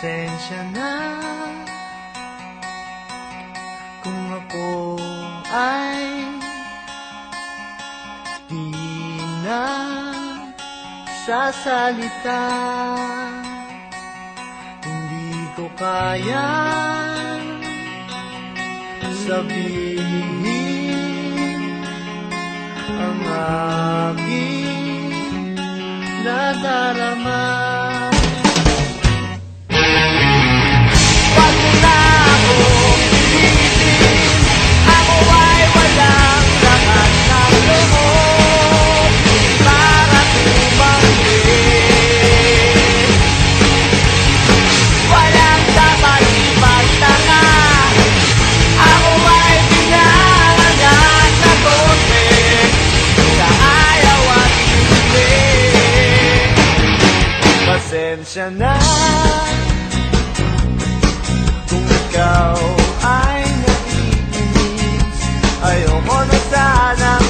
Pasensya na Kung ako ay Di na sasalita. Hindi ko kaya Sabihin ang aking nadarama. Pasensya na. Kung ikaw ay naiinis Ayoko na sanang